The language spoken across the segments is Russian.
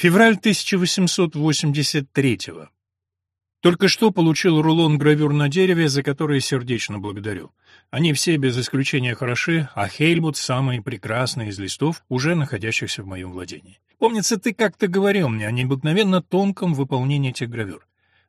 Февраль 1883-го. Только что получил рулон гравюр на дереве, за которые сердечно благодарю. Они все без исключения хороши, а Хейльбут самый прекрасный из листов, уже находящихся в моем владении. Помнится, ты как-то говорил мне о необыкновенно тонком выполнении этих гравюр.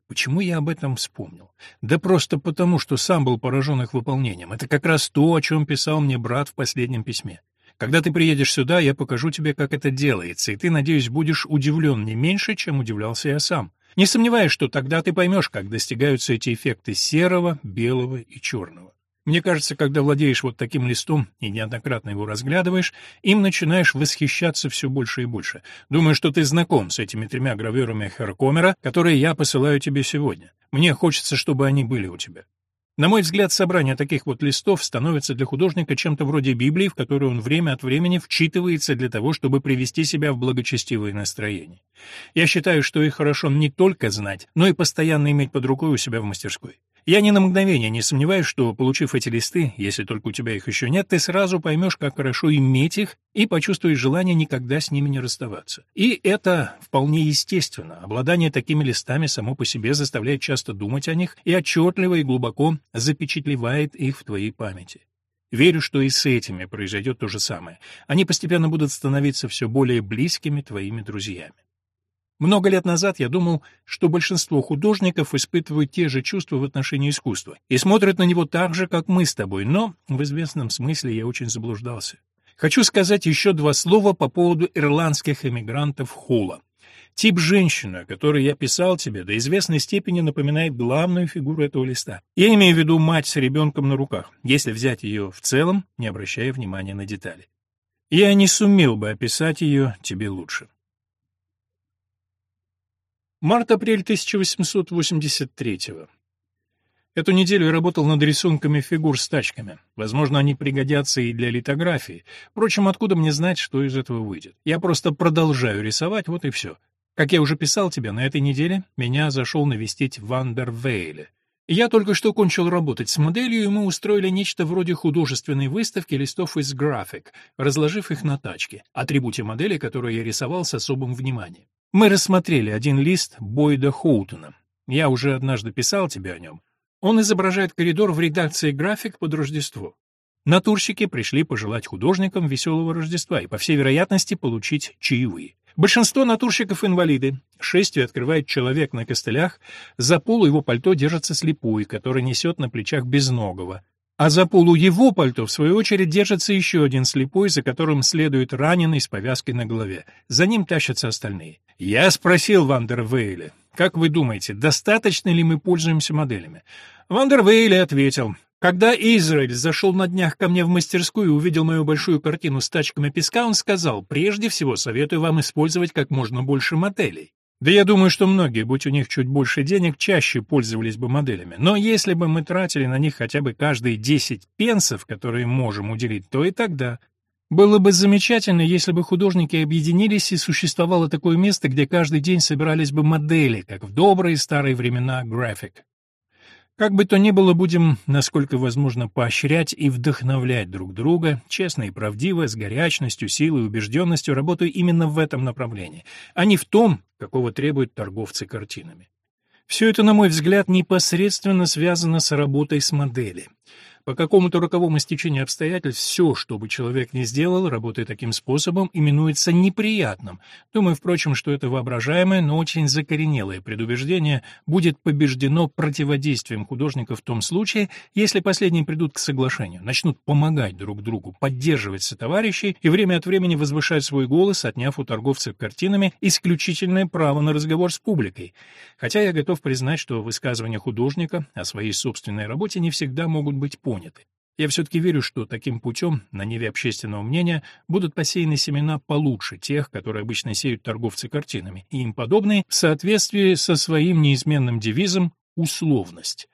Почему я об этом вспомнил? Да просто потому, что сам был поражен их выполнением. Это как раз то, о чем писал мне брат в последнем письме. Когда ты приедешь сюда, я покажу тебе, как это делается, и ты, надеюсь, будешь удивлен не меньше, чем удивлялся я сам. Не сомневаюсь, что тогда ты поймешь, как достигаются эти эффекты серого, белого и черного. Мне кажется, когда владеешь вот таким листом и неоднократно его разглядываешь, им начинаешь восхищаться все больше и больше. Думаю, что ты знаком с этими тремя гравюрами Херкомера, которые я посылаю тебе сегодня. Мне хочется, чтобы они были у тебя. На мой взгляд, собрание таких вот листов становится для художника чем-то вроде Библии, в которую он время от времени вчитывается для того, чтобы привести себя в благочестивое настроение. Я считаю, что их хорошо не только знать, но и постоянно иметь под рукой у себя в мастерской. Я ни на мгновение не сомневаюсь, что, получив эти листы, если только у тебя их еще нет, ты сразу поймешь, как хорошо иметь их, и почувствуешь желание никогда с ними не расставаться. И это вполне естественно. Обладание такими листами само по себе заставляет часто думать о них и отчетливо и глубоко запечатлевает их в твоей памяти. Верю, что и с этими произойдет то же самое. Они постепенно будут становиться все более близкими твоими друзьями. Много лет назад я думал, что большинство художников испытывают те же чувства в отношении искусства и смотрят на него так же, как мы с тобой, но в известном смысле я очень заблуждался. Хочу сказать еще два слова по поводу ирландских эмигрантов Хула. Тип женщины, о которой я писал тебе, до известной степени напоминает главную фигуру этого листа. Я имею в виду мать с ребенком на руках, если взять ее в целом, не обращая внимания на детали. Я не сумел бы описать ее тебе лучше. Март-апрель 1883-го. Эту неделю я работал над рисунками фигур с тачками. Возможно, они пригодятся и для литографии. Впрочем, откуда мне знать, что из этого выйдет? Я просто продолжаю рисовать, вот и все. Как я уже писал тебе, на этой неделе меня зашел навестить Вандер Вейле. Я только что кончил работать с моделью, и мы устроили нечто вроде художественной выставки листов из график, разложив их на тачке, атрибуте модели, которую я рисовал с особым вниманием. Мы рассмотрели один лист Бойда Хоутона. Я уже однажды писал тебе о нем. Он изображает коридор в редакции график под Рождество. Натурщики пришли пожелать художникам веселого Рождества и, по всей вероятности, получить чаевые. Большинство натурщиков инвалиды. Шествие открывает человек на костылях, за полу его пальто держится слепой, который несет на плечах безногого. А за полу его пальто, в свою очередь, держится еще один слепой, за которым следует раненый с повязкой на голове. За ним тащатся остальные. Я спросил Вандервейля, как вы думаете, достаточно ли мы пользуемся моделями? Вандервейли ответил, когда Израиль зашел на днях ко мне в мастерскую и увидел мою большую картину с тачками песка, он сказал, прежде всего советую вам использовать как можно больше моделей. Да я думаю, что многие, будь у них чуть больше денег, чаще пользовались бы моделями. Но если бы мы тратили на них хотя бы каждые 10 пенсов, которые можем уделить, то и тогда было бы замечательно, если бы художники объединились и существовало такое место, где каждый день собирались бы модели, как в добрые старые времена график. Как бы то ни было, будем, насколько возможно, поощрять и вдохновлять друг друга, честно и правдиво, с горячностью, силой убежденностью, работая именно в этом направлении, а не в том, какого требуют торговцы картинами. Все это, на мой взгляд, непосредственно связано с работой с моделью. По какому-то роковому стечению обстоятельств все, что бы человек ни сделал, работая таким способом, именуется неприятным. Думаю, впрочем, что это воображаемое, но очень закоренелое предубеждение будет побеждено противодействием художника в том случае, если последние придут к соглашению, начнут помогать друг другу, поддерживать сотоварищей и время от времени возвышать свой голос, отняв у торговцев картинами исключительное право на разговор с публикой. Хотя я готов признать, что высказывания художника о своей собственной работе не всегда могут быть поняты поняты. Я все-таки верю, что таким путем на ниве общественного мнения будут посеяны семена получше тех, которые обычно сеют торговцы картинами, и им подобные в соответствии со своим неизменным девизом «условность».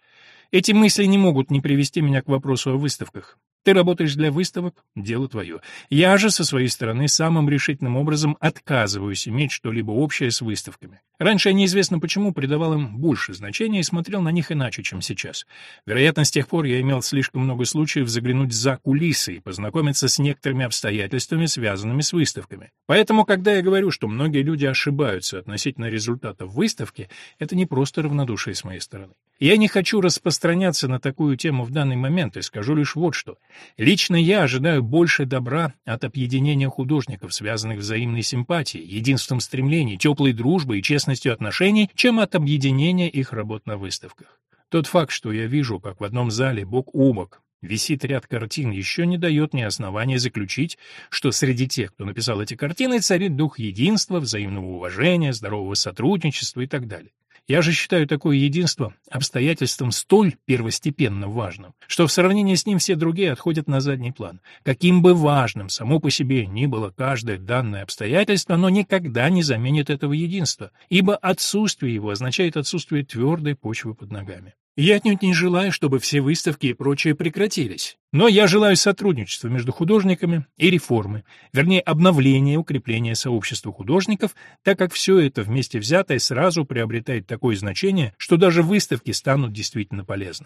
Эти мысли не могут не привести меня к вопросу о выставках. Ты работаешь для выставок — дело твое. Я же, со своей стороны, самым решительным образом отказываюсь иметь что-либо общее с выставками. Раньше я неизвестно почему придавал им больше значения и смотрел на них иначе, чем сейчас. Вероятно, с тех пор я имел слишком много случаев заглянуть за кулисы и познакомиться с некоторыми обстоятельствами, связанными с выставками. Поэтому, когда я говорю, что многие люди ошибаются относительно результатов выставки, это не просто равнодушие с моей стороны. Я не хочу распространяться на такую тему в данный момент и скажу лишь вот что. Лично я ожидаю больше добра от объединения художников, связанных взаимной симпатией, единством стремлений, теплой дружбой и честностью отношений, чем от объединения их работ на выставках. Тот факт, что я вижу, как в одном зале бок о бок висит ряд картин, еще не дает мне основания заключить, что среди тех, кто написал эти картины, царит дух единства, взаимного уважения, здорового сотрудничества и так далее. Я же считаю такое единство обстоятельством столь первостепенно важным, что в сравнении с ним все другие отходят на задний план. Каким бы важным само по себе ни было каждое данное обстоятельство, оно никогда не заменит этого единства, ибо отсутствие его означает отсутствие твердой почвы под ногами. Я отнюдь не желаю, чтобы все выставки и прочее прекратились. Но я желаю сотрудничества между художниками и реформы, вернее, обновления и укрепления сообщества художников, так как все это вместе взятое сразу приобретает такое значение, что даже выставки станут действительно полезны.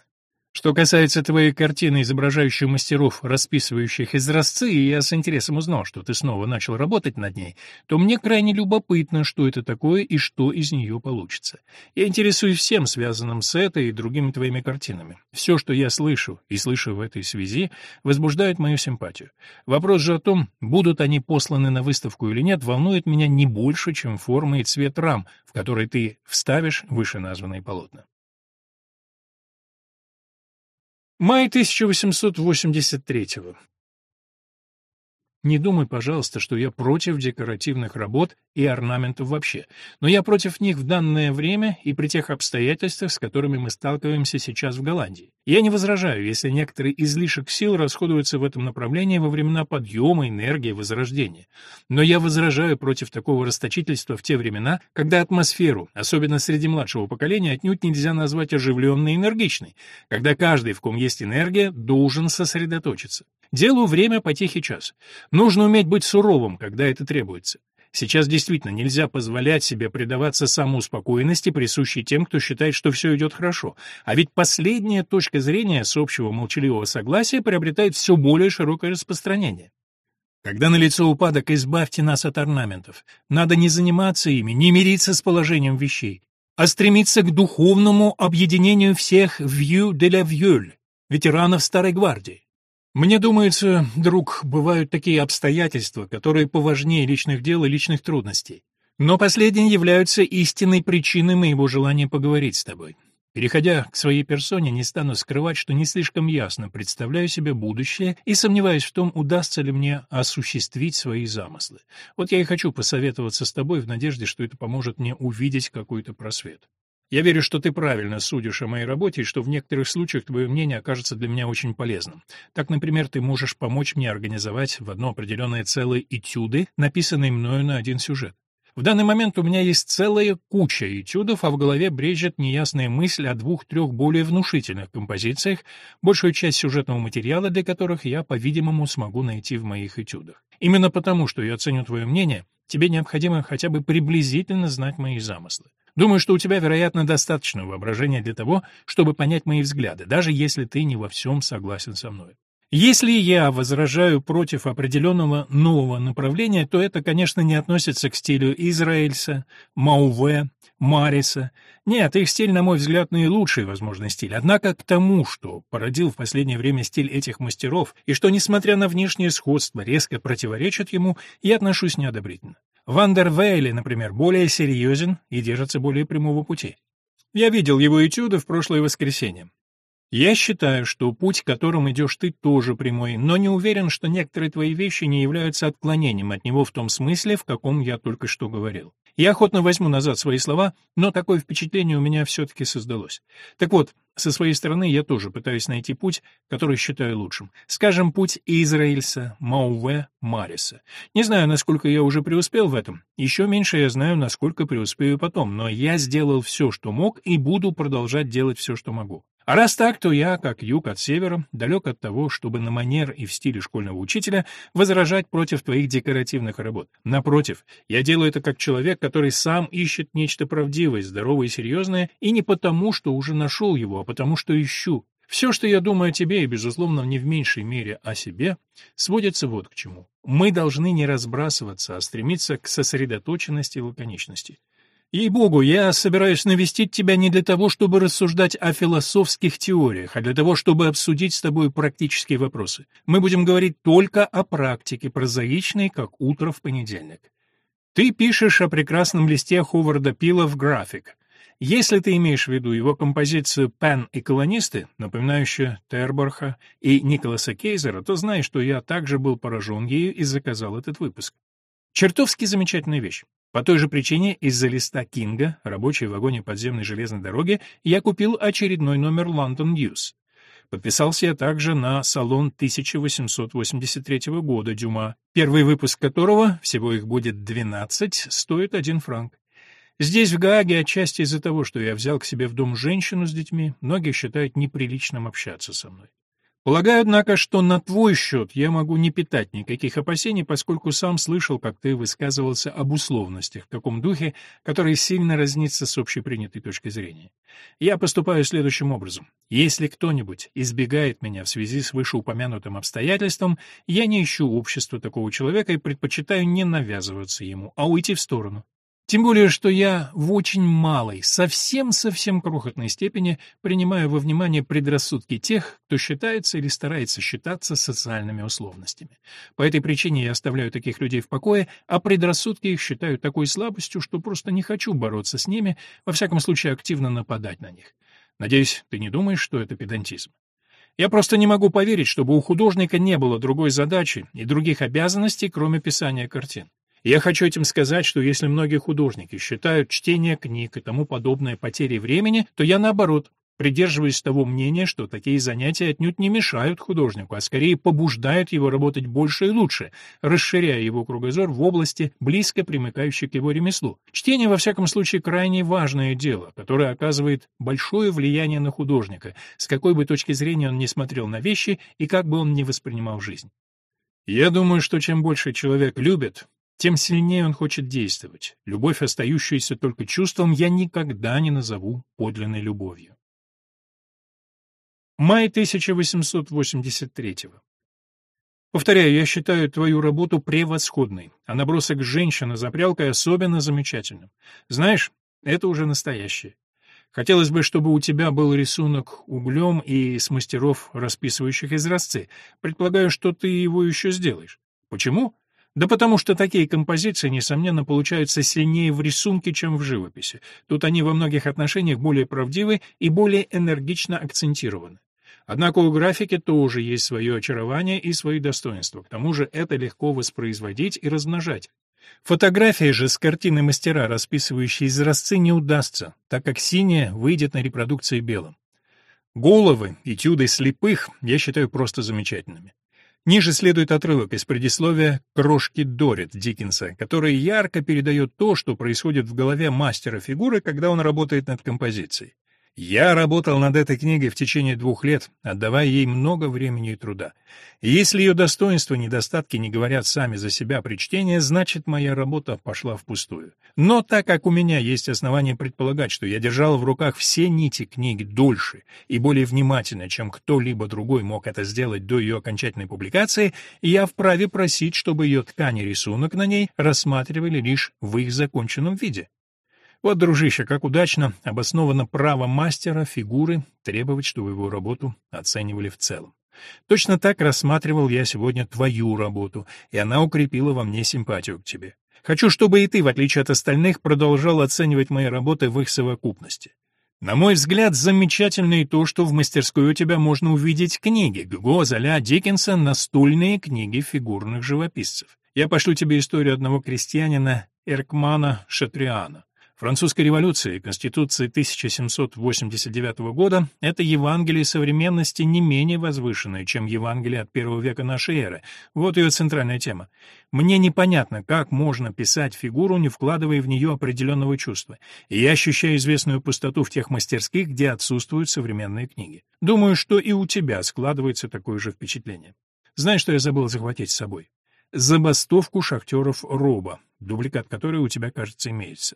Что касается твоей картины, изображающей мастеров, расписывающих изразцы, и я с интересом узнал, что ты снова начал работать над ней, то мне крайне любопытно, что это такое и что из нее получится. Я интересуюсь всем, связанным с этой и другими твоими картинами. Все, что я слышу и слышу в этой связи, возбуждает мою симпатию. Вопрос же о том, будут они посланы на выставку или нет, волнует меня не больше, чем форма и цвет рам, в которые ты вставишь вышеназванные полотна. Май 1883-го. Не думай, пожалуйста, что я против декоративных работ и орнаментов вообще, но я против них в данное время и при тех обстоятельствах, с которыми мы сталкиваемся сейчас в Голландии. Я не возражаю, если некоторый излишек сил расходуется в этом направлении во времена подъема, энергии, возрождения. Но я возражаю против такого расточительства в те времена, когда атмосферу, особенно среди младшего поколения, отнюдь нельзя назвать оживленной и энергичной, когда каждый, в ком есть энергия, должен сосредоточиться. Делу время потехи час. Нужно уметь быть суровым, когда это требуется. Сейчас действительно нельзя позволять себе предаваться самоуспокоенности, присущей тем, кто считает, что все идет хорошо. А ведь последняя точка зрения с общего молчаливого согласия приобретает все более широкое распространение. Когда налицо упадок, избавьте нас от орнаментов. Надо не заниматься ими, не мириться с положением вещей, а стремиться к духовному объединению всех «вью де ла вьюль» ветеранов Старой Гвардии. Мне думается, друг, бывают такие обстоятельства, которые поважнее личных дел и личных трудностей. Но последние являются истинной причиной моего желания поговорить с тобой. Переходя к своей персоне, не стану скрывать, что не слишком ясно представляю себе будущее и сомневаюсь в том, удастся ли мне осуществить свои замыслы. Вот я и хочу посоветоваться с тобой в надежде, что это поможет мне увидеть какой-то просвет. Я верю, что ты правильно судишь о моей работе и что в некоторых случаях твое мнение окажется для меня очень полезным. Так, например, ты можешь помочь мне организовать в одно определенное целое этюды, написанные мною на один сюжет. В данный момент у меня есть целая куча этюдов, а в голове брежет неясная мысль о двух-трех более внушительных композициях, большую часть сюжетного материала для которых я, по-видимому, смогу найти в моих этюдах. Именно потому, что я ценю твое мнение, тебе необходимо хотя бы приблизительно знать мои замыслы. Думаю, что у тебя, вероятно, достаточно воображения для того, чтобы понять мои взгляды, даже если ты не во всем согласен со мной. Если я возражаю против определенного нового направления, то это, конечно, не относится к стилю Израильса, Мауве, Мариса. Нет, их стиль, на мой взгляд, наилучший возможный стиль. Однако к тому, что породил в последнее время стиль этих мастеров, и что, несмотря на внешнее сходство, резко противоречит ему, я отношусь неодобрительно. Вандер Вейли, например, более серьезен и держится более прямого пути. Я видел его этюды в прошлое воскресенье. Я считаю, что путь, которым идешь ты, тоже прямой, но не уверен, что некоторые твои вещи не являются отклонением от него в том смысле, в каком я только что говорил. Я охотно возьму назад свои слова, но такое впечатление у меня все-таки создалось. Так вот, со своей стороны я тоже пытаюсь найти путь, который считаю лучшим. Скажем, путь Израильса, Мауве, Мариса. Не знаю, насколько я уже преуспел в этом. Еще меньше я знаю, насколько преуспею потом, но я сделал все, что мог, и буду продолжать делать все, что могу. А раз так, то я, как юг от севера, далек от того, чтобы на манер и в стиле школьного учителя возражать против твоих декоративных работ. Напротив, я делаю это как человек, который сам ищет нечто правдивое, здоровое и серьезное, и не потому, что уже нашел его, а потому, что ищу. Все, что я думаю о тебе, и, безусловно, не в меньшей мере о себе, сводится вот к чему. Мы должны не разбрасываться, а стремиться к сосредоточенности и лаконичности. Ей-богу, я собираюсь навестить тебя не для того, чтобы рассуждать о философских теориях, а для того, чтобы обсудить с тобой практические вопросы. Мы будем говорить только о практике, прозаичной, как утро в понедельник. Ты пишешь о прекрасном листе Ховарда Пила в график. Если ты имеешь в виду его композицию «Пен и колонисты», напоминающую Терборха и Николаса Кейзера, то знай, что я также был поражен ею и заказал этот выпуск. Чертовски замечательная вещь. По той же причине из-за листа Кинга, рабочей в вагоне подземной железной дороги, я купил очередной номер London News. Подписался я также на салон 1883 года Дюма, первый выпуск которого, всего их будет 12, стоит один франк. Здесь, в Гааге, отчасти из-за того, что я взял к себе в дом женщину с детьми, многие считают неприличным общаться со мной. Полагаю, однако, что на твой счет я могу не питать никаких опасений, поскольку сам слышал, как ты высказывался об условностях в таком духе, который сильно разнится с общепринятой точки зрения. Я поступаю следующим образом. Если кто-нибудь избегает меня в связи с вышеупомянутым обстоятельством, я не ищу общества такого человека и предпочитаю не навязываться ему, а уйти в сторону. Тем более, что я в очень малой, совсем-совсем крохотной степени принимаю во внимание предрассудки тех, кто считается или старается считаться социальными условностями. По этой причине я оставляю таких людей в покое, а предрассудки их считаю такой слабостью, что просто не хочу бороться с ними, во всяком случае активно нападать на них. Надеюсь, ты не думаешь, что это педантизм. Я просто не могу поверить, чтобы у художника не было другой задачи и других обязанностей, кроме писания картин. Я хочу этим сказать, что если многие художники считают чтение книг и тому подобное потерей времени, то я наоборот, придерживаюсь того мнения, что такие занятия отнюдь не мешают художнику, а скорее побуждают его работать больше и лучше, расширяя его кругозор в области, близко примыкающей к его ремеслу. Чтение, во всяком случае, крайне важное дело, которое оказывает большое влияние на художника, с какой бы точки зрения он ни смотрел на вещи и как бы он ни воспринимал жизнь. Я думаю, что чем больше человек любит, тем сильнее он хочет действовать. Любовь, остающаяся только чувством, я никогда не назову подлинной любовью. Май 1883 -го. Повторяю, я считаю твою работу превосходной, а набросок «Женщина за прялкой» особенно замечательным. Знаешь, это уже настоящее. Хотелось бы, чтобы у тебя был рисунок углем и с мастеров, расписывающих изразцы. Предполагаю, что ты его еще сделаешь. Почему? Да потому что такие композиции, несомненно, получаются сильнее в рисунке, чем в живописи. Тут они во многих отношениях более правдивы и более энергично акцентированы. Однако у графики тоже есть свое очарование и свои достоинства. К тому же это легко воспроизводить и размножать. Фотография же с картины мастера, расписывающей изразцы, не удастся, так как синяя выйдет на репродукции белым. Головы, этюды слепых я считаю просто замечательными. Ниже следует отрывок из предисловия «Крошки Дорит» Диккенса, который ярко передает то, что происходит в голове мастера фигуры, когда он работает над композицией. Я работал над этой книгой в течение двух лет, отдавая ей много времени и труда. Если ее достоинства и недостатки не говорят сами за себя при чтении, значит, моя работа пошла впустую. Но так как у меня есть основания предполагать, что я держал в руках все нити книги дольше и более внимательно, чем кто-либо другой мог это сделать до ее окончательной публикации, я вправе просить, чтобы ее ткань и рисунок на ней рассматривали лишь в их законченном виде. Вот, дружище, как удачно обосновано право мастера фигуры требовать, чтобы его работу оценивали в целом. Точно так рассматривал я сегодня твою работу, и она укрепила во мне симпатию к тебе. Хочу, чтобы и ты, в отличие от остальных, продолжал оценивать мои работы в их совокупности. На мой взгляд, замечательно и то, что в мастерской у тебя можно увидеть книги Гюго, Золя, Диккенса, настольные книги фигурных живописцев. Я пошлю тебе историю одного крестьянина Эркмана Шатриана. Французская революция и Конституция 1789 года — это Евангелие современности не менее возвышенное, чем Евангелие от первого века нашей эры. Вот ее центральная тема. Мне непонятно, как можно писать фигуру, не вкладывая в нее определенного чувства. И я ощущаю известную пустоту в тех мастерских, где отсутствуют современные книги. Думаю, что и у тебя складывается такое же впечатление. Знаешь, что я забыл захватить с собой? Забастовку шахтеров Роба, дубликат которой у тебя, кажется, имеется.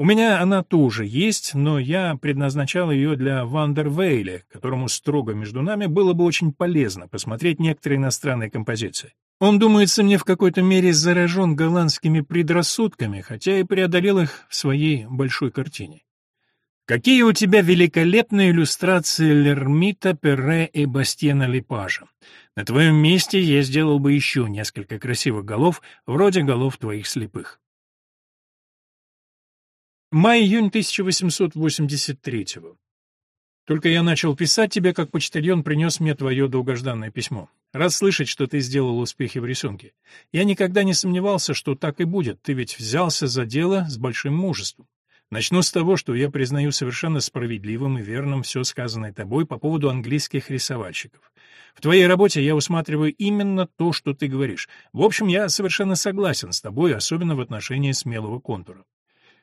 У меня она тоже есть, но я предназначал ее для Вандервейля, которому строго между нами было бы очень полезно посмотреть некоторые иностранные композиции. Он, думается мне, в какой-то мере заражен голландскими предрассудками, хотя и преодолел их в своей большой картине. Какие у тебя великолепные иллюстрации Лермита, Перре и Бастьена Липажа. На твоем месте я сделал бы еще несколько красивых голов, вроде голов твоих слепых. Май-июнь 1883-го. Только я начал писать тебе, как почтальон принес мне твое долгожданное письмо. Рад слышать, что ты сделал успехи в рисунке. Я никогда не сомневался, что так и будет, ты ведь взялся за дело с большим мужеством. Начну с того, что я признаю совершенно справедливым и верным все сказанное тобой по поводу английских рисовальщиков. В твоей работе я усматриваю именно то, что ты говоришь. В общем, я совершенно согласен с тобой, особенно в отношении смелого контура.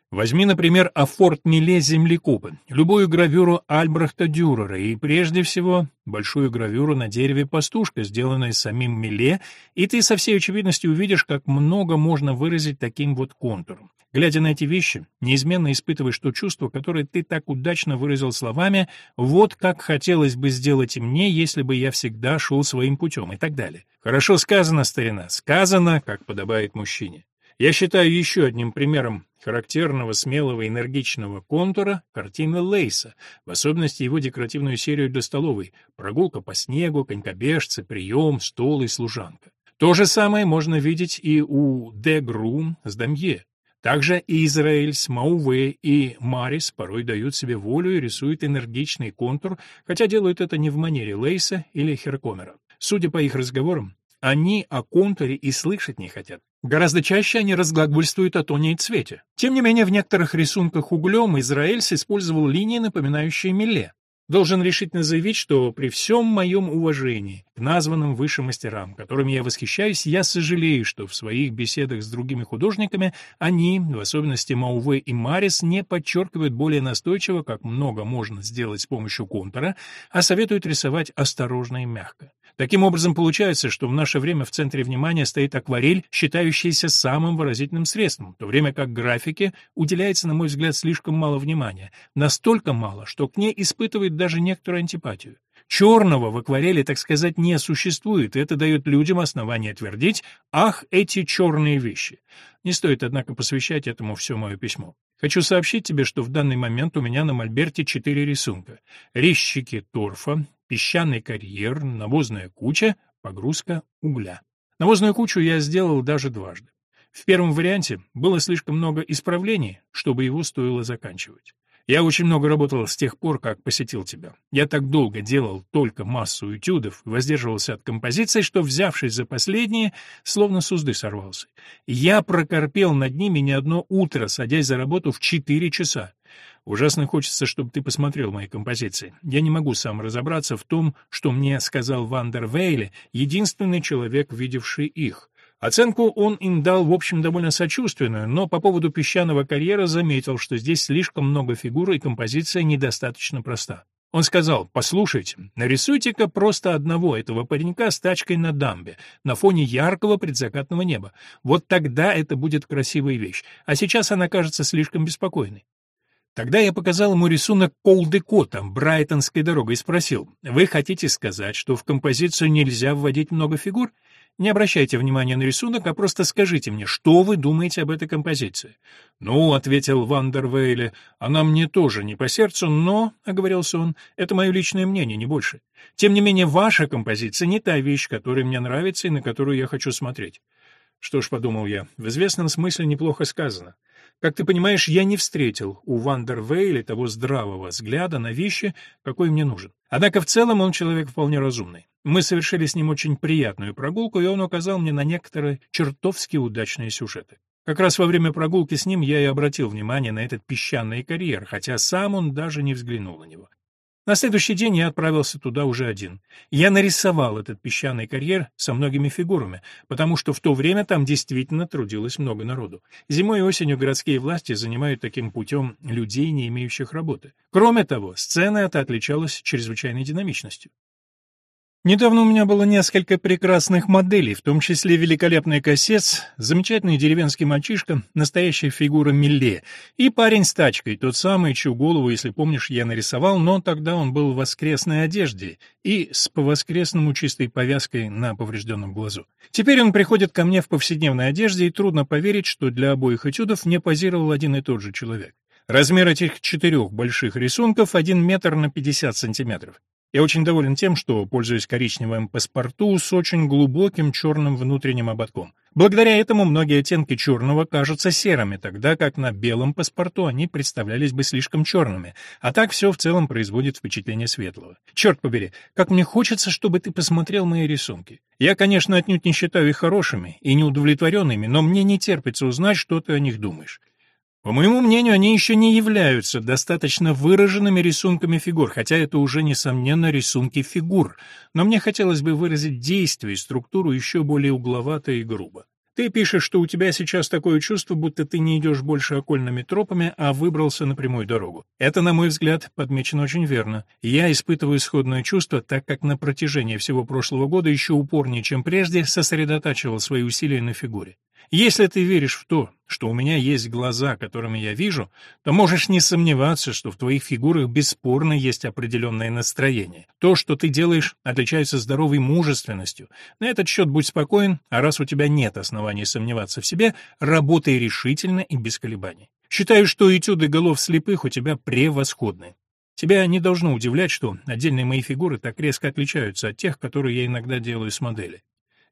Возьми, например, афорт Миле землекопы, любую гравюру Альбрехта Дюрера и, прежде всего, большую гравюру на дереве пастушка, сделанную самим Миле, и ты со всей очевидностью увидишь, как много можно выразить таким вот контуром. Глядя на эти вещи, неизменно испытываешь то чувство, которое ты так удачно выразил словами «вот как хотелось бы сделать и мне, если бы я всегда шел своим путем» и так далее. Хорошо сказано, старина, сказано, как подобает мужчине. Я считаю еще одним примером характерного, смелого, энергичного контура картины Лейса, в особенности его декоративную серию для столовой «Прогулка по снегу», «Конькобежцы», «Прием», «Стол» и «Служанка». То же самое можно видеть и у Де Грум с Дамье. Также Израильс, Мауве и Марис порой дают себе волю и рисуют энергичный контур, хотя делают это не в манере Лейса или Херкомера. Судя по их разговорам, они о контуре и слышать не хотят. Гораздо чаще они разглагольствуют о тоне и цвете. Тем не менее, в некоторых рисунках углем Израильс использовал линии, напоминающие меле. Должен решительно заявить, что при всем моем уважении к названным выше мастерам, которыми я восхищаюсь, я сожалею, что в своих беседах с другими художниками они, в особенности Мауве и Марис, не подчеркивают более настойчиво, как много можно сделать с помощью контура, а советуют рисовать осторожно и мягко. Таким образом, получается, что в наше время в центре внимания стоит акварель, считающаяся самым выразительным средством, в то время как графике уделяется, на мой взгляд, слишком мало внимания. Настолько мало, что к ней испытывает даже некоторую антипатию. Черного в акварели, так сказать, не существует, и это дает людям основание твердить «ах, эти черные вещи». Не стоит, однако, посвящать этому все мое письмо. Хочу сообщить тебе, что в данный момент у меня на мольберте четыре рисунка. Резчики торфа, песчаный карьер, навозная куча, погрузка угля. Навозную кучу я сделал даже дважды. В первом варианте было слишком много исправлений, чтобы его стоило заканчивать. Я очень много работал с тех пор, как посетил тебя. Я так долго делал только массу этюдов и воздерживался от композиций, что, взявшись за последние, словно с узды сорвался. Я прокорпел над ними не одно утро, садясь за работу в четыре часа. Ужасно хочется, чтобы ты посмотрел мои композиции. Я не могу сам разобраться в том, что мне сказал Вандер Вейле, единственный человек, видевший их. Оценку он им дал, в общем, довольно сочувственную, но по поводу песчаного карьера заметил, что здесь слишком много фигур и композиция недостаточно проста. Он сказал, послушайте, нарисуйте-ка просто одного этого паренька с тачкой на дамбе, на фоне яркого предзакатного неба. Вот тогда это будет красивая вещь, а сейчас она кажется слишком беспокойной. Тогда я показал ему рисунок Колдекота, Брайтонской дорогой, и спросил, «Вы хотите сказать, что в композицию нельзя вводить много фигур? Не обращайте внимания на рисунок, а просто скажите мне, что вы думаете об этой композиции?» «Ну», — ответил Вандервейле, — «она мне тоже не по сердцу, но, — оговорился он, — это мое личное мнение, не больше. Тем не менее, ваша композиция не та вещь, которая мне нравится и на которую я хочу смотреть». Что ж, подумал я, в известном смысле неплохо сказано. Как ты понимаешь, я не встретил у Вандервейля того здравого взгляда на вещи, какой мне нужен. Однако в целом он человек вполне разумный. Мы совершили с ним очень приятную прогулку, и он указал мне на некоторые чертовски удачные сюжеты. Как раз во время прогулки с ним я и обратил внимание на этот песчаный карьер, хотя сам он даже не взглянул на него. На следующий день я отправился туда уже один. Я нарисовал этот песчаный карьер со многими фигурами, потому что в то время там действительно трудилось много народу. Зимой и осенью городские власти занимают таким путем людей, не имеющих работы. Кроме того, сцена эта отличалась чрезвычайной динамичностью. Недавно у меня было несколько прекрасных моделей, в том числе великолепный кассец, замечательный деревенский мальчишка, настоящая фигура Милле, и парень с тачкой, тот самый, чью голову, если помнишь, я нарисовал, но тогда он был в воскресной одежде и с по-воскресному чистой повязкой на поврежденном глазу. Теперь он приходит ко мне в повседневной одежде, и трудно поверить, что для обоих этюдов мне позировал один и тот же человек. Размер этих четырех больших рисунков — один метр на пятьдесят сантиметров. Я очень доволен тем, что пользуюсь коричневым паспорту с очень глубоким черным внутренним ободком. Благодаря этому многие оттенки черного кажутся серыми, тогда как на белом паспорту они представлялись бы слишком черными, а так все в целом производит впечатление светлого. Черт побери, как мне хочется, чтобы ты посмотрел мои рисунки. Я, конечно, отнюдь не считаю их хорошими и неудовлетворенными, но мне не терпится узнать, что ты о них думаешь. По моему мнению, они еще не являются достаточно выраженными рисунками фигур, хотя это уже, несомненно, рисунки фигур, но мне хотелось бы выразить действие и структуру еще более угловато и грубо. Ты пишешь, что у тебя сейчас такое чувство, будто ты не идешь больше окольными тропами, а выбрался на прямую дорогу. Это, на мой взгляд, подмечено очень верно. Я испытываю сходное чувство, так как на протяжении всего прошлого года еще упорнее, чем прежде, сосредотачивал свои усилия на фигуре. Если ты веришь в то, что у меня есть глаза, которыми я вижу, то можешь не сомневаться, что в твоих фигурах бесспорно есть определенное настроение. То, что ты делаешь, отличается здоровой мужественностью. На этот счет будь спокоен, а раз у тебя нет оснований сомневаться в себе, работай решительно и без колебаний. Считаю, что этюды голов слепых у тебя превосходны. Тебя не должно удивлять, что отдельные мои фигуры так резко отличаются от тех, которые я иногда делаю с модели.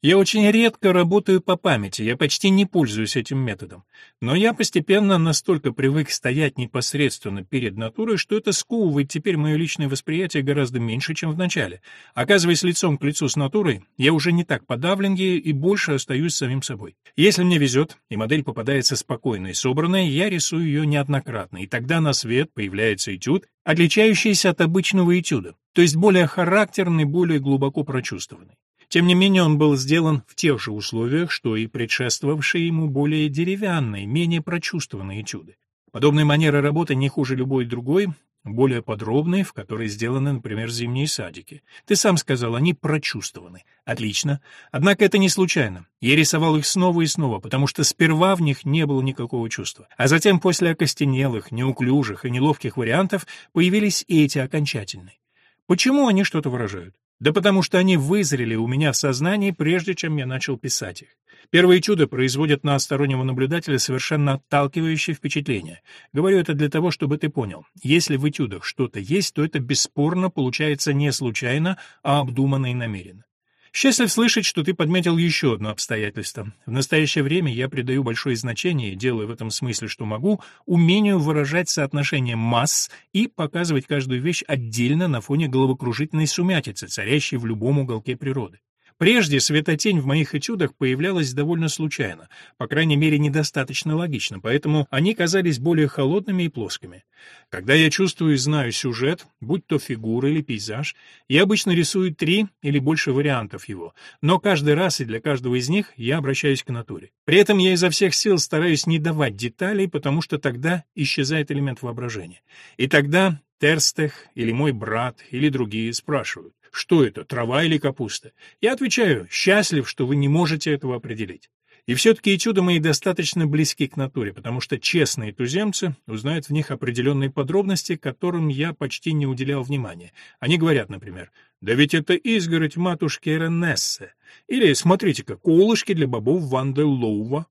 Я очень редко работаю по памяти, я почти не пользуюсь этим методом. Но я постепенно настолько привык стоять непосредственно перед натурой, что это сковывает теперь мое личное восприятие гораздо меньше, чем в начале. Оказываясь лицом к лицу с натурой, я уже не так подавлен ей и больше остаюсь самим собой. Если мне везет, и модель попадается спокойной и собранной, я рисую ее неоднократно, и тогда на свет появляется этюд, отличающийся от обычного этюда, то есть более характерный, более глубоко прочувствованный. Тем не менее, он был сделан в тех же условиях, что и предшествовавшие ему более деревянные, менее прочувствованные этюды. Подобная манера работы не хуже любой другой, более подробной, в которой сделаны, например, зимние садики. Ты сам сказал, они прочувствованы. Отлично. Однако это не случайно. Я рисовал их снова и снова, потому что сперва в них не было никакого чувства. А затем, после окостенелых, неуклюжих и неловких вариантов, появились эти окончательные. Почему они что-то выражают? Да потому что они вызрели у меня в сознании, прежде чем я начал писать их. Первые чудо производят на стороннего наблюдателя совершенно отталкивающее впечатление. Говорю это для того, чтобы ты понял. Если в этюдах что-то есть, то это бесспорно получается не случайно, а обдуманно и намеренно. Счастлив слышать, что ты подметил еще одно обстоятельство. В настоящее время я придаю большое значение, делая в этом смысле, что могу, умению выражать соотношение масс и показывать каждую вещь отдельно на фоне головокружительной сумятицы, царящей в любом уголке природы. Прежде светотень в моих этюдах появлялась довольно случайно, по крайней мере, недостаточно логично, поэтому они казались более холодными и плоскими. Когда я чувствую и знаю сюжет, будь то фигура или пейзаж, я обычно рисую три или больше вариантов его, но каждый раз и для каждого из них я обращаюсь к натуре. При этом я изо всех сил стараюсь не давать деталей, потому что тогда исчезает элемент воображения. И тогда Терстех или мой брат или другие спрашивают, что это, трава или капуста? Я отвечаю, счастлив, что вы не можете этого определить. И все-таки этюды мои достаточно близки к натуре, потому что честные туземцы узнают в них определенные подробности, которым я почти не уделял внимания. Они говорят, например, «Да ведь это изгородь матушки Ренессе», или «Смотрите-ка, колышки для бобов Ванды Лоува».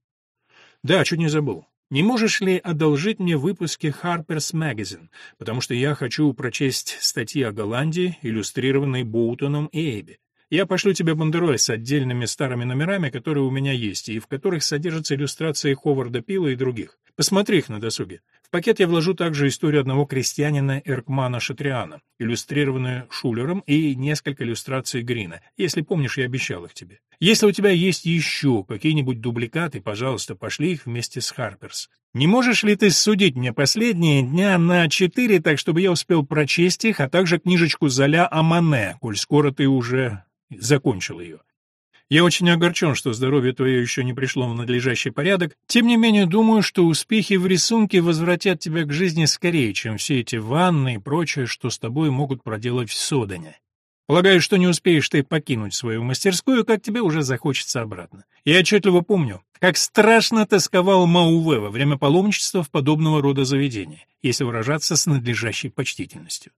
Да, чуть не забыл. Не можешь ли одолжить мне выпуски Harper's Magazine, потому что я хочу прочесть статьи о Голландии, иллюстрированные Боутоном и Эбби. Я пошлю тебе бандероль с отдельными старыми номерами, которые у меня есть, и в которых содержатся иллюстрации Ховарда Пила и других. Посмотри их на досуге пакет я вложу также историю одного крестьянина Эркмана Шатриана, иллюстрированную Шулером, и несколько иллюстраций Грина. Если помнишь, я обещал их тебе. Если у тебя есть еще какие-нибудь дубликаты, пожалуйста, пошли их вместе с Харперс. Не можешь ли ты судить мне последние дня на четыре, так чтобы я успел прочесть их, а также книжечку Золя о Мане, коль скоро ты уже закончил ее? Я очень огорчен, что здоровье твое еще не пришло в надлежащий порядок. Тем не менее, думаю, что успехи в рисунке возвратят тебя к жизни скорее, чем все эти ванны и прочее, что с тобой могут проделать в Содане. Полагаю, что не успеешь ты покинуть свою мастерскую, как тебе уже захочется обратно. Я отчетливо помню, как страшно тосковал Мауве во время паломничества в подобного рода заведения, если выражаться с надлежащей почтительностью.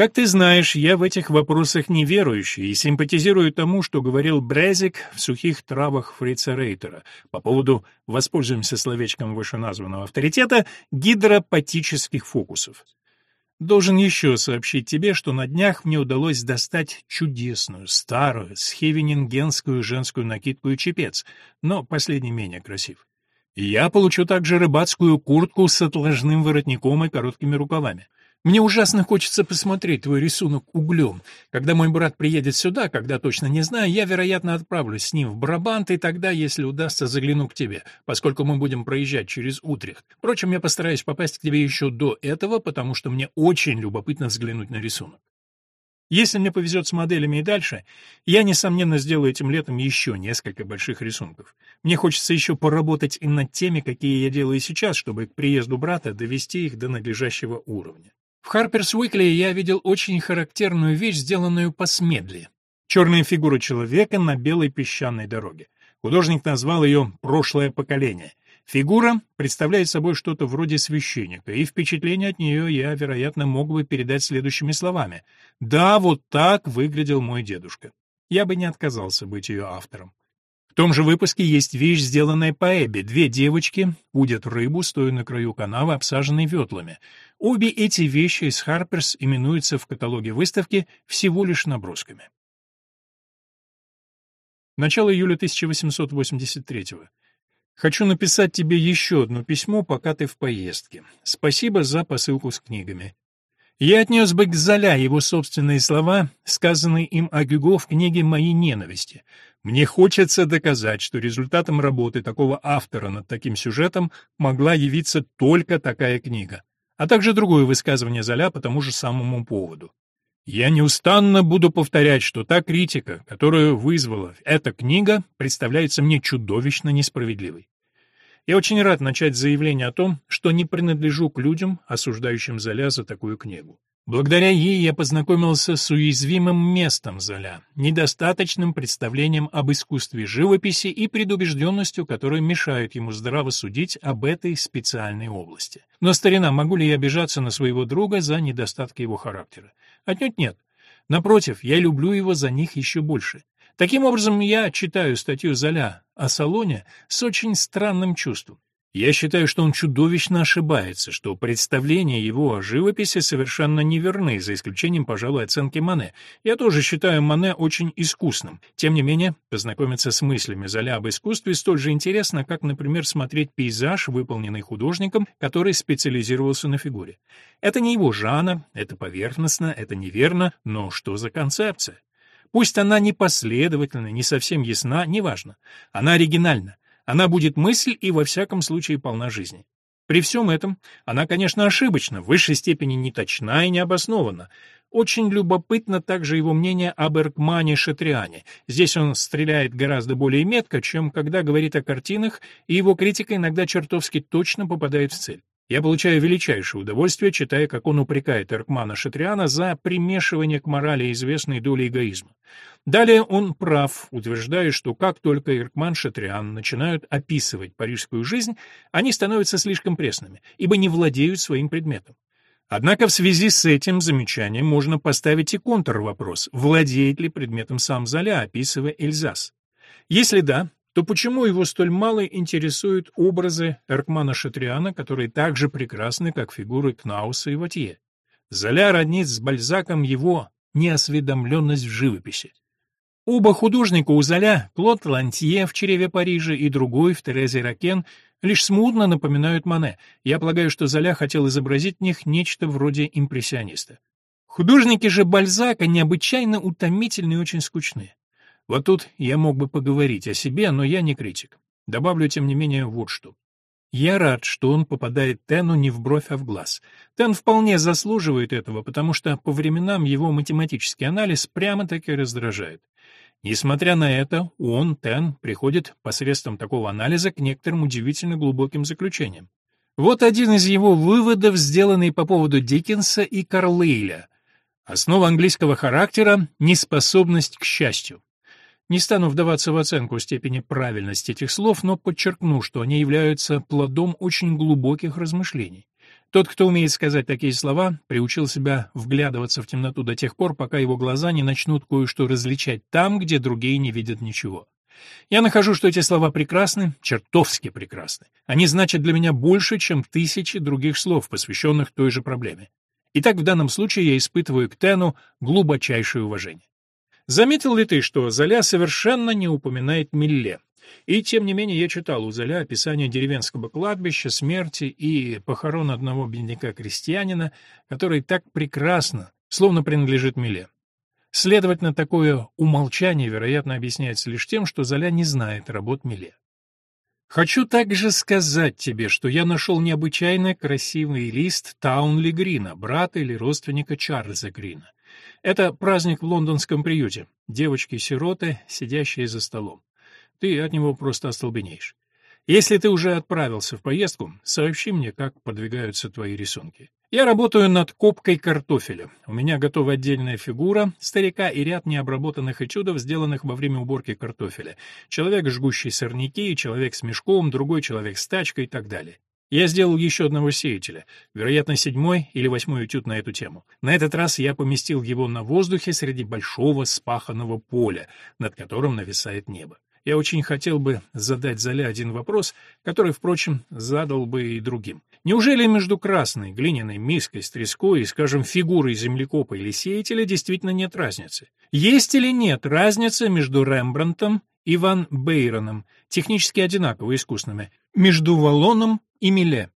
Как ты знаешь, я в этих вопросах неверующий и симпатизирую тому, что говорил Брезик в сухих травах Фрица Рейтера по поводу, воспользуемся словечком вышеназванного авторитета, гидропатических фокусов. Должен еще сообщить тебе, что на днях мне удалось достать чудесную, старую, схевенингенскую женскую накидку и чепец, но последний менее красив. Я получу также рыбацкую куртку с отложным воротником и короткими рукавами. Мне ужасно хочется посмотреть твой рисунок углем. Когда мой брат приедет сюда, когда точно не знаю, я, вероятно, отправлюсь с ним в Брабант, и тогда, если удастся, загляну к тебе, поскольку мы будем проезжать через Утрехт. Впрочем, я постараюсь попасть к тебе еще до этого, потому что мне очень любопытно взглянуть на рисунок. Если мне повезет с моделями и дальше, я, несомненно, сделаю этим летом еще несколько больших рисунков. Мне хочется еще поработать и над теми, какие я делаю сейчас, чтобы к приезду брата довести их до надлежащего уровня. В Харперс Уикли я видел очень характерную вещь, сделанную по смедли. Черная фигура человека на белой песчаной дороге. Художник назвал ее «прошлое поколение». Фигура представляет собой что-то вроде священника, и впечатление от нее я, вероятно, мог бы передать следующими словами. «Да, вот так выглядел мой дедушка». Я бы не отказался быть ее автором. В том же выпуске есть вещь, сделанная по Эбби. Две девочки удят рыбу, стоя на краю канавы, обсаженной ветлами. Обе эти вещи из Харперс именуются в каталоге выставки всего лишь набросками. Начало июля 1883 -го. Хочу написать тебе еще одно письмо, пока ты в поездке. Спасибо за посылку с книгами. Я отнес бы к Золя его собственные слова, сказанные им о Гюго в книге «Мои ненависти». Мне хочется доказать, что результатом работы такого автора над таким сюжетом могла явиться только такая книга, а также другое высказывание Золя по тому же самому поводу. Я неустанно буду повторять, что та критика, которую вызвала эта книга, представляется мне чудовищно несправедливой. Я очень рад начать заявление о том, что не принадлежу к людям, осуждающим Золя за такую книгу. Благодаря ей я познакомился с уязвимым местом Золя, недостаточным представлением об искусстве живописи и предубежденностью, которые мешают ему здраво судить об этой специальной области. Но, старина, могу ли я обижаться на своего друга за недостатки его характера? Отнюдь нет. Напротив, я люблю его за них еще больше. Таким образом, я читаю статью Золя о салоне с очень странным чувством. Я считаю, что он чудовищно ошибается, что представления его о живописи совершенно неверны, за исключением, пожалуй, оценки Мане. Я тоже считаю Мане очень искусным. Тем не менее, познакомиться с мыслями Золя об искусстве столь же интересно, как, например, смотреть пейзаж, выполненный художником, который специализировался на фигуре. Это не его жанр, это поверхностно, это неверно, но что за концепция? Пусть она не последовательна, не совсем ясна, неважно. Она оригинальна. Она будет мысль и во всяком случае полна жизни. При всем этом она, конечно, ошибочна, в высшей степени неточна и необоснована. Очень любопытно также его мнение об Эркмане Шатриане. Здесь он стреляет гораздо более метко, чем когда говорит о картинах, и его критика иногда чертовски точно попадает в цель. Я получаю величайшее удовольствие, читая, как он упрекает Эркмана Шатриана за примешивание к морали известной доли эгоизма. Далее он прав, утверждая, что как только Эркман Шатриан начинают описывать парижскую жизнь, они становятся слишком пресными, ибо не владеют своим предметом. Однако в связи с этим замечанием можно поставить и контрвопрос, владеет ли предметом сам Золя, описывая Эльзас. Если да, то почему его столь мало интересуют образы Эркмана Шатриана, которые так же прекрасны, как фигуры Кнауса и Ватье? Золя роднит с Бальзаком его неосведомленность в живописи. Оба художника у Золя, Клод Лантье в «Череве Парижа» и другой в «Терезе Ракен», лишь смутно напоминают Мане. Я полагаю, что Золя хотел изобразить в них нечто вроде импрессиониста. Художники же Бальзака необычайно утомительны и очень скучны. Вот тут я мог бы поговорить о себе, но я не критик. Добавлю, тем не менее, вот что. Я рад, что он попадает Тену не в бровь, а в глаз. Тен вполне заслуживает этого, потому что по временам его математический анализ прямо-таки раздражает. Несмотря на это, он, Тен, приходит посредством такого анализа к некоторым удивительно глубоким заключениям. Вот один из его выводов, сделанный по поводу Диккенса и Карлейля. Основа английского характера — неспособность к счастью. Не стану вдаваться в оценку степени правильности этих слов, но подчеркну, что они являются плодом очень глубоких размышлений. Тот, кто умеет сказать такие слова, приучил себя вглядываться в темноту до тех пор, пока его глаза не начнут кое-что различать там, где другие не видят ничего. Я нахожу, что эти слова прекрасны, чертовски прекрасны. Они значат для меня больше, чем тысячи других слов, посвященных той же проблеме. Итак, в данном случае я испытываю к Тену глубочайшее уважение. Заметил ли ты, что Золя совершенно не упоминает Милле? И тем не менее я читал у Золя описание деревенского кладбища, смерти и похорон одного бедняка-крестьянина, который так прекрасно, словно принадлежит Милле. Следовательно, такое умолчание, вероятно, объясняется лишь тем, что Золя не знает работ Милле. Хочу также сказать тебе, что я нашел необычайно красивый лист Таунли Грина, брата или родственника Чарльза Грина. Это праздник в лондонском приюте. Девочки-сироты, сидящие за столом. Ты от него просто остолбенеешь. Если ты уже отправился в поездку, сообщи мне, как подвигаются твои рисунки. Я работаю над копкой картофеля. У меня готова отдельная фигура старика и ряд необработанных этюдов, сделанных во время уборки картофеля. Человек, жгущий сорняки, человек с мешком, другой человек с тачкой и так далее. Я сделал еще одного сеятеля, вероятно, седьмой или восьмой этюд на эту тему. На этот раз я поместил его на воздухе среди большого спаханного поля, над которым нависает небо. Я очень хотел бы задать Золя один вопрос, который, впрочем, задал бы и другим. Неужели между красной глиняной миской с треской и, скажем, фигурой землекопа или сеятеля действительно нет разницы? Есть или нет разницы между Рембрандтом и Ван Бейроном, технически одинаково искусными, между Валоном и Миле.